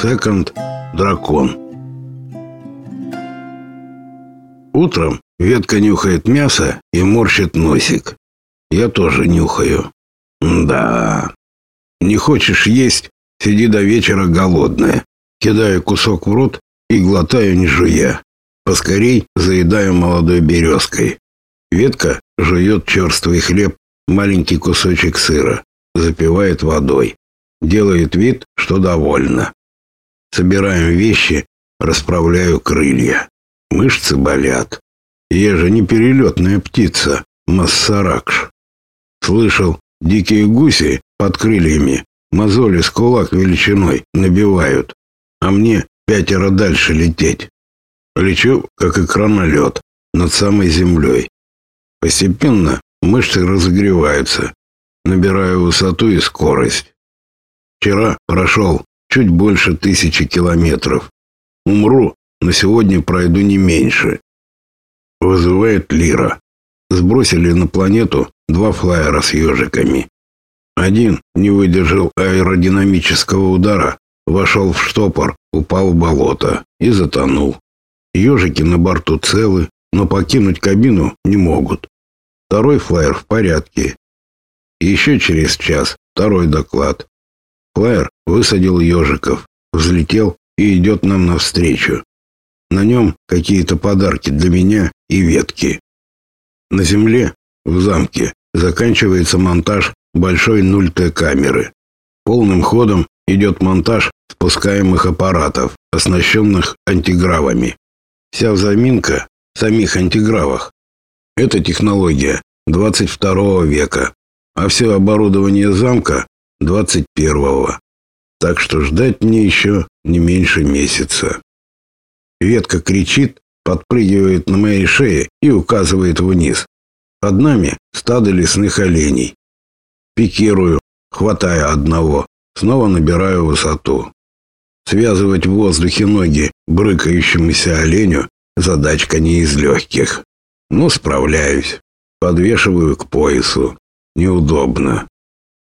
Секонд Дракон. Утром ветка нюхает мясо и морщит носик. Я тоже нюхаю. Да. Не хочешь есть, сиди до вечера голодная. Кидаю кусок в рот и глотаю не жуя. Поскорей заедаю молодой березкой. Ветка жует черствый хлеб, маленький кусочек сыра, запивает водой. Делает вид, что довольна. Собираем вещи, расправляю крылья. Мышцы болят. Я же не перелетная птица, массаракш. Слышал, дикие гуси под крыльями мозоли с кулак величиной набивают, а мне пятеро дальше лететь. Лечу, как экранолет, над самой землей. Постепенно мышцы разогреваются, набираю высоту и скорость. Вчера прошел чуть больше тысячи километров. Умру, но сегодня пройду не меньше. Вызывает Лира. Сбросили на планету два флайера с ежиками. Один не выдержал аэродинамического удара, вошел в штопор, упал в болото и затонул. Ежики на борту целы, но покинуть кабину не могут. Второй флайер в порядке. еще через час второй доклад. Флайер высадил ежиков, взлетел и идет нам навстречу. На нем какие-то подарки для меня и ветки. На земле, в замке, заканчивается монтаж большой 0Т камеры. Полным ходом идет монтаж спускаемых аппаратов, оснащенных антигравами. Вся заминка в самих антигравах. Это технология 22 века, а все оборудование замка 21-го. Так что ждать мне еще не меньше месяца. Ветка кричит, подпрыгивает на моей шее и указывает вниз. Под нами стадо лесных оленей. Пикирую, хватая одного, снова набираю высоту. Связывать в воздухе ноги брыкающемуся оленю задачка не из легких. Но справляюсь. Подвешиваю к поясу. Неудобно.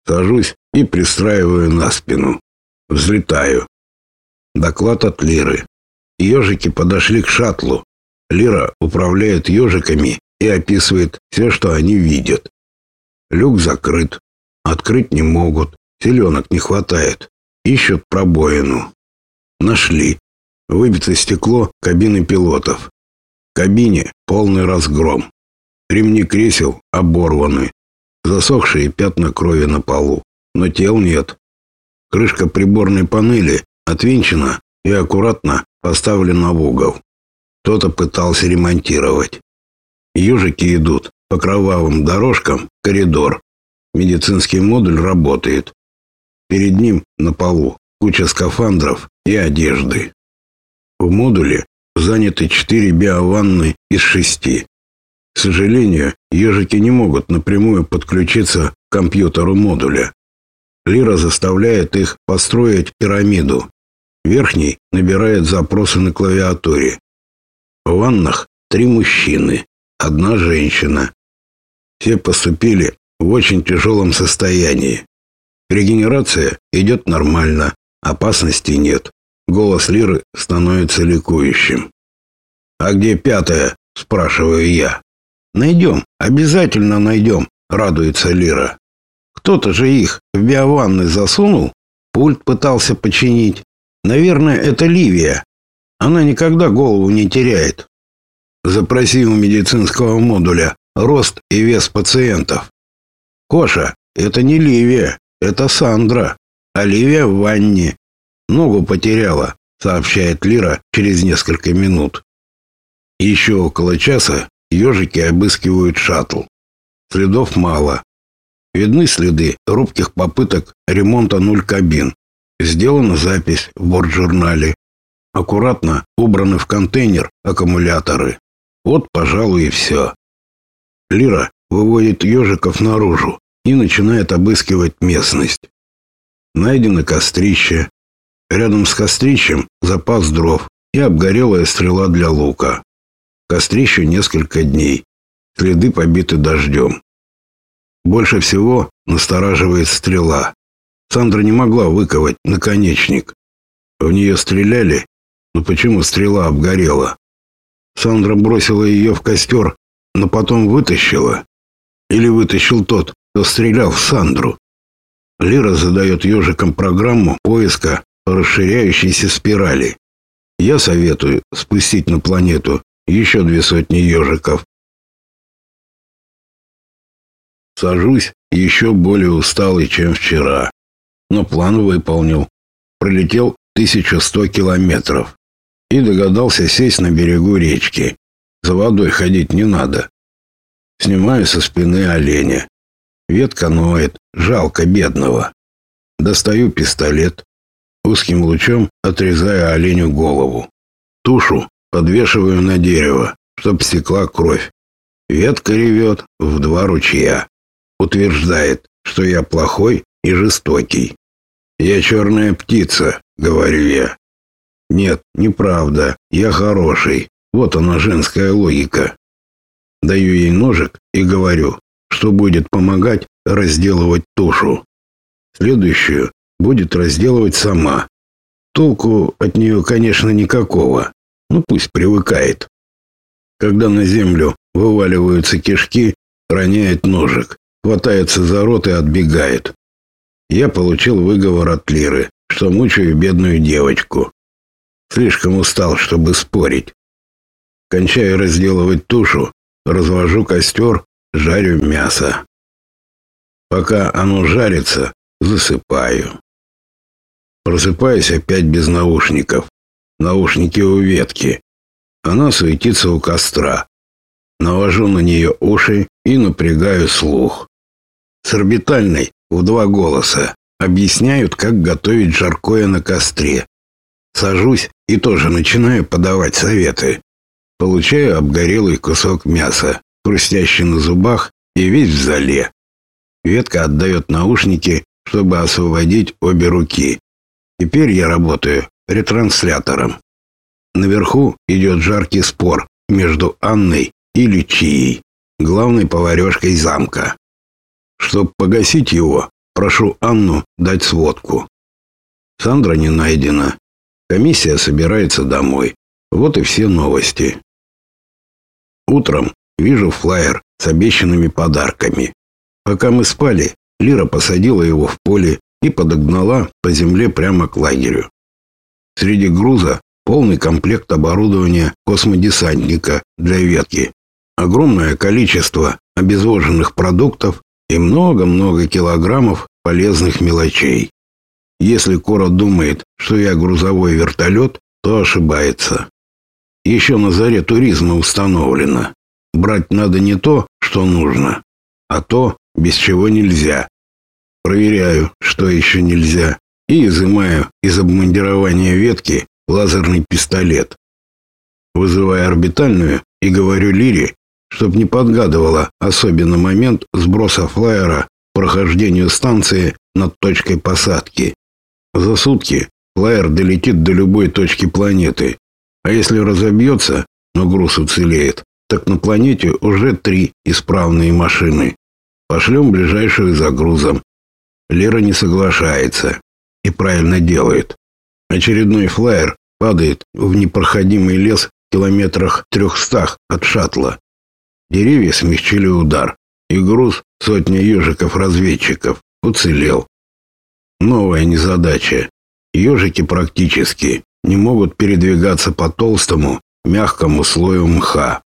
Сажусь и пристраиваю на спину. Взлетаю. Доклад от Лиры. Ежики подошли к шаттлу. Лира управляет ежиками и описывает все, что они видят. Люк закрыт. Открыть не могут. Селенок не хватает. Ищут пробоину. Нашли. Выбито стекло кабины пилотов. В кабине полный разгром. Ремни кресел оборваны. Засохшие пятна крови на полу. Но тел нет. Крышка приборной панели отвинчена и аккуратно поставлена в угол. Кто-то пытался ремонтировать. Южики идут по кровавым дорожкам коридор. Медицинский модуль работает. Перед ним на полу куча скафандров и одежды. В модуле заняты четыре биованны из шести. К сожалению, ежики не могут напрямую подключиться к компьютеру модуля. Лира заставляет их построить пирамиду. Верхний набирает запросы на клавиатуре. В ваннах три мужчины, одна женщина. Все поступили в очень тяжелом состоянии. Регенерация идет нормально, опасности нет. Голос Лиры становится ликующим. «А где пятая?» – спрашиваю я. «Найдем, обязательно найдем», – радуется Лира. Кто-то же их в биованны засунул, пульт пытался починить. Наверное, это Ливия. Она никогда голову не теряет. Запроси у медицинского модуля рост и вес пациентов. Коша, это не Ливия, это Сандра. А Ливия в ванне. Ногу потеряла, сообщает Лира через несколько минут. Еще около часа ежики обыскивают шаттл. Следов мало. Видны следы робких попыток ремонта нуль кабин. Сделана запись в бортжурнале. Аккуратно убраны в контейнер аккумуляторы. Вот, пожалуй, и все. Лира выводит ежиков наружу и начинает обыскивать местность. Найдено кострище. Рядом с кострищем запас дров и обгорелая стрела для лука. Кострищу несколько дней. Следы побиты дождем. Больше всего настораживает стрела. Сандра не могла выковать наконечник. В нее стреляли? Но почему стрела обгорела? Сандра бросила ее в костер, но потом вытащила. Или вытащил тот, кто стрелял в Сандру. Лира задает ежикам программу поиска расширяющейся спирали. Я советую спустить на планету еще две сотни ежиков. Сажусь еще более усталый, чем вчера. Но план выполнил. Пролетел 1100 километров. И догадался сесть на берегу речки. За водой ходить не надо. Снимаю со спины оленя. Ветка ноет, жалко бедного. Достаю пистолет. Узким лучом отрезаю оленю голову. Тушу подвешиваю на дерево, чтоб стекла кровь. Ветка ревет в два ручья. Утверждает, что я плохой и жестокий. «Я черная птица», — говорю я. «Нет, неправда. Я хороший. Вот она, женская логика». Даю ей ножик и говорю, что будет помогать разделывать тушу. Следующую будет разделывать сама. Толку от нее, конечно, никакого. Ну пусть привыкает. Когда на землю вываливаются кишки, роняет ножик, хватается за рот и отбегает. Я получил выговор от Лиры, что мучаю бедную девочку. Слишком устал, чтобы спорить. Кончаю разделывать тушу, развожу костер, жарю мясо. Пока оно жарится, засыпаю. Просыпаюсь опять без наушников. Наушники у ветки. Она суетится у костра. Навожу на нее уши и напрягаю слух. С орбитальной в два голоса объясняют, как готовить жаркое на костре. Сажусь и тоже начинаю подавать советы. Получаю обгорелый кусок мяса, хрустящий на зубах и весь в зале. Ветка отдает наушники, чтобы освободить обе руки. Теперь я работаю ретранслятором. Наверху идет жаркий спор между Анной и Лючией, главной поварешкой замка. Чтобы погасить его, прошу Анну дать сводку. Сандра не найдена. Комиссия собирается домой. Вот и все новости. Утром вижу флаер с обещанными подарками. Пока мы спали, Лира посадила его в поле и подогнала по земле прямо к лагерю. Среди груза полный комплект оборудования космодесантника для ветки, огромное количество обезвоженных продуктов и много-много килограммов полезных мелочей. Если Кора думает, что я грузовой вертолет, то ошибается. Еще на заре туризма установлено. Брать надо не то, что нужно, а то, без чего нельзя. Проверяю, что еще нельзя, и изымаю из обмундирования ветки лазерный пистолет. Вызываю орбитальную и говорю Лире, чтоб не подгадывала особенно момент сброса флайера прохождению станции над точкой посадки. За сутки флайер долетит до любой точки планеты, а если разобьется, но груз уцелеет, так на планете уже три исправные машины. Пошлем ближайшую за грузом. Лера не соглашается и правильно делает. Очередной флайер падает в непроходимый лес в километрах трехстах от шаттла. Деревья смягчили удар, и груз сотни ежиков-разведчиков уцелел. Новая незадача. Ежики практически не могут передвигаться по толстому, мягкому слою мха.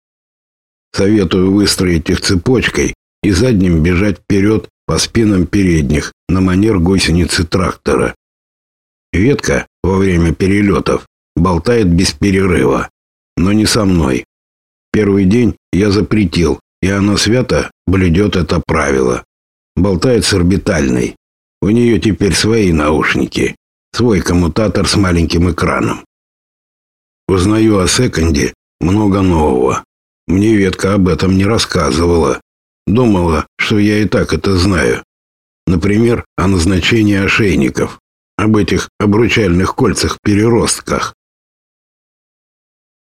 Советую выстроить их цепочкой и задним бежать вперед по спинам передних на манер гусеницы трактора. Ветка во время перелетов болтает без перерыва, но не со мной. Первый день я запретил, и она свято блюдет это правило. Болтает с орбитальной. У нее теперь свои наушники. Свой коммутатор с маленьким экраном. Узнаю о секонде много нового. Мне ветка об этом не рассказывала. Думала, что я и так это знаю. Например, о назначении ошейников, об этих обручальных кольцах-переростках.